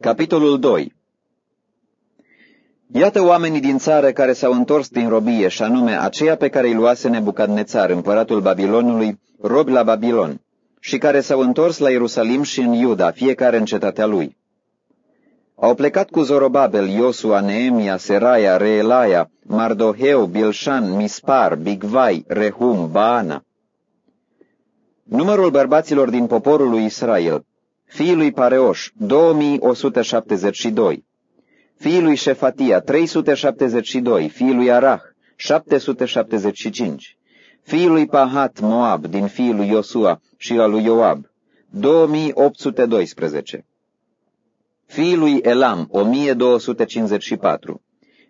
Capitolul 2 Iată oamenii din țară care s-au întors din robie, și anume aceia pe care îi luase Nebucadnețar, împăratul Babilonului, robi la Babilon, și care s-au întors la Ierusalim și în Iuda, fiecare în cetatea lui. Au plecat cu Zorobabel, Iosua, Neemia, Seraia, Reelaia, Mardoheu, Bilșan, Mispar, Bigvai, Rehum, Baana. Numărul bărbaților din poporul lui Israel, fiii lui Pareoș, 2172, fiii lui Șefatia, 372, fiii lui Arah, 775, fiii lui Pahat Moab, din fiii lui Iosua și al lui Ioab, 2812, fiii lui Elam, 1254,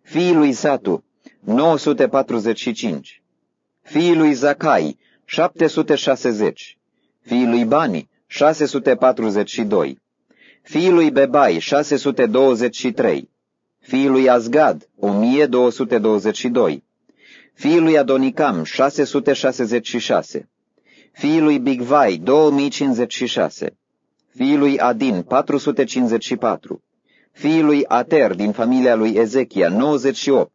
fiii lui Satu, 945, fiii lui Zacai, 760, fiii lui Bani, 642, fiii lui Bebai, 623, fiii lui Azgad, 1222, fiii lui Adonicam, 666, fiii lui Bigvai, 2056, fiii lui Adin, 454, fiii lui Ater din familia lui Ezechia, 98,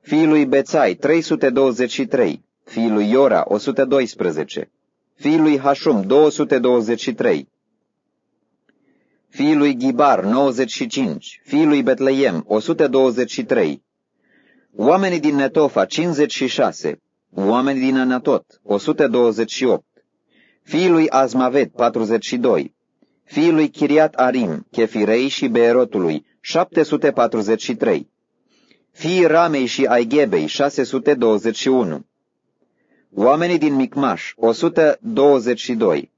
fiii lui Bețai, 323, fiii lui Iora, 112, fiii lui Hashum, 223, fiii lui Ghibar, 95, fiii lui Betleem, 123, oamenii din Netofa, 56, oamenii din Anatot, 128, fiii lui Azmavet, 42, fiii lui Chiriat Arim, Chefirei și Beerotului, 743, fiii Ramei și Aigebei, 621, oamenii din Micmaș, 122,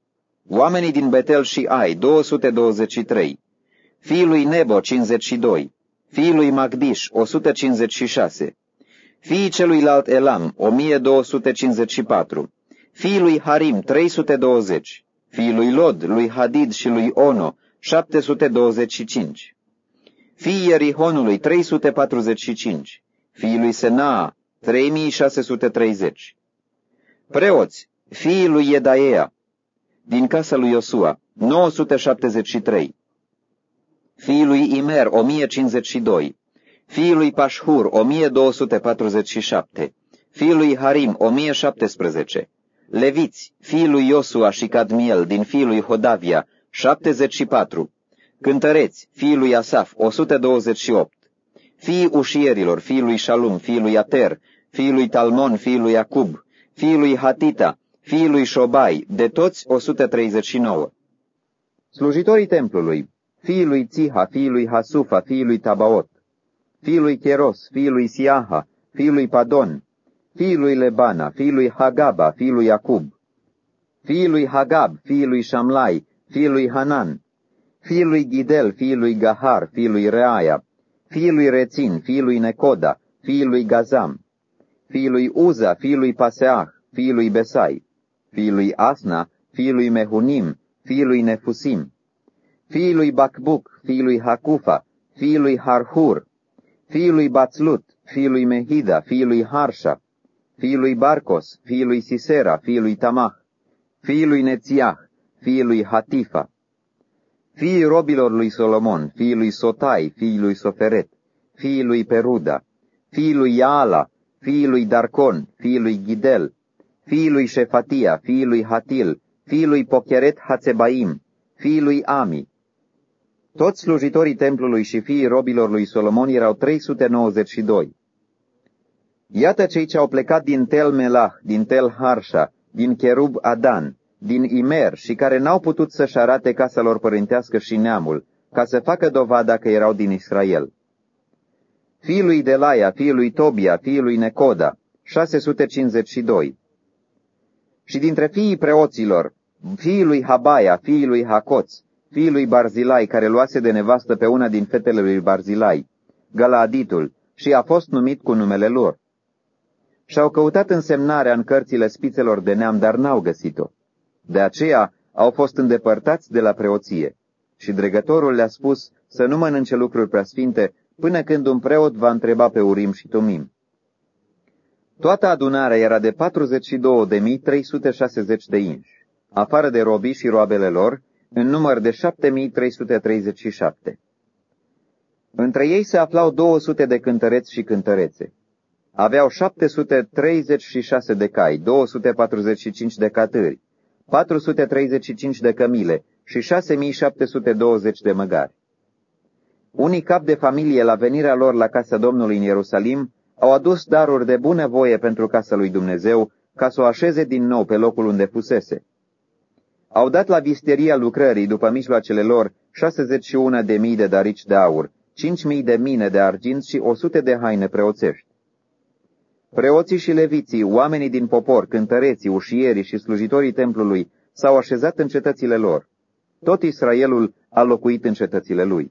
oamenii din Betel și Ai, 223, fiii lui Nebo, 52, fiii lui Magdiș, 156, fiii celuilalt Elam, 1254, fiii lui Harim, 320, fiii lui Lod, lui Hadid și lui Ono, 725, fiii Ierihonului, 345, fiii lui Senaa, 3630, preoți, fiii lui Iedaea, din casa lui Iosua, 973, fiii lui Imer, 1052, fiii lui Pașhur, 1247, fiii lui Harim, 1017, leviți, fiii lui Iosua și Cadmiel, din fiii lui Hodavia, 74, cântăreți, fiii lui Asaf, 128, fiii ușierilor, fiii lui Shalum, fiii lui Ater, fiii lui Talmon, fiii lui Acub, fiii lui Hatita, fiii lui Șobai, de toți 139. Slujitorii templului, fiii lui Țiha, fiii lui Hasufa, fiii lui Tabaot, fiii lui Cheros, fiii lui Siaha, fiii lui Padon, fiii lui Lebana, fiii lui Hagaba, fiii lui Acub, fiii lui Hagab, fiii lui Shamlai, fiii lui Hanan, fiii lui Gidel, fiii lui Gahar, fiii lui Reaia, fiii lui Rețin, fiii lui Necoda, fiii lui Gazam, fiii lui Uza, fiii lui Paseah, fiii lui Besai, fiii lui Asna, fiii lui Mehunim, fiii lui Nefusim, fiii lui Bacbuc, fiii lui Hakufa, fiii lui Harhur, fiii lui Bațlut, fiii lui Mehida, fiii lui Harsha, fiii lui Barcos, fiii lui Sisera, fiii lui Tamah, fiii lui Nețiah, fiii lui Hatifa, fiii robilor lui Solomon, fiii lui Sotai, fiii lui Soferet, fiii lui Peruda, fiii lui Yaala, fiii lui Darcon, fiii lui Gidel, fiii lui Șefatia, fiii lui Hatil, fiii lui Pocheret Hatzebaim, fiii lui Ami. Toți slujitorii templului și fiii robilor lui Solomon erau 392. Iată cei ce au plecat din Tel Melah, din Tel Harsha, din Cherub Adan, din Imer și care n-au putut să-și arate casa lor părintească și neamul, ca să facă dovada că erau din Israel. Fiii lui Delaia, fiii lui Tobia, fiii lui Necoda, 652. Și dintre fiii preoților, fiii lui Habaia, fiii lui Hacoț, fiii lui Barzilai, care luase de nevastă pe una din fetele lui Barzilai, Galaditul, și a fost numit cu numele lor. Și-au căutat însemnarea în cărțile spițelor de neam, dar n-au găsit-o. De aceea au fost îndepărtați de la preoție. Și dregătorul le-a spus să nu mănânce lucruri preasfinte până când un preot va întreba pe Urim și Tumim. Toată adunarea era de 42.360 de inși, afară de robii și roabele lor, în număr de 7.337. Între ei se aflau 200 de cântăreți și cântărețe. Aveau 736 de cai, 245 de catâri, 435 de cămile și 6720 de măgari. Unii cap de familie la venirea lor la casa Domnului în Ierusalim au adus daruri de bună voie pentru casa lui Dumnezeu, ca să o așeze din nou pe locul unde fusese. Au dat la visteria lucrării, după mijloacele lor, 61 de mii de darici de aur, 5 mii de mine de argint și 100 de haine preoțești. Preoții și leviții, oamenii din popor, cântăreții, ușierii și slujitorii templului s-au așezat în cetățile lor. Tot Israelul a locuit în cetățile lui.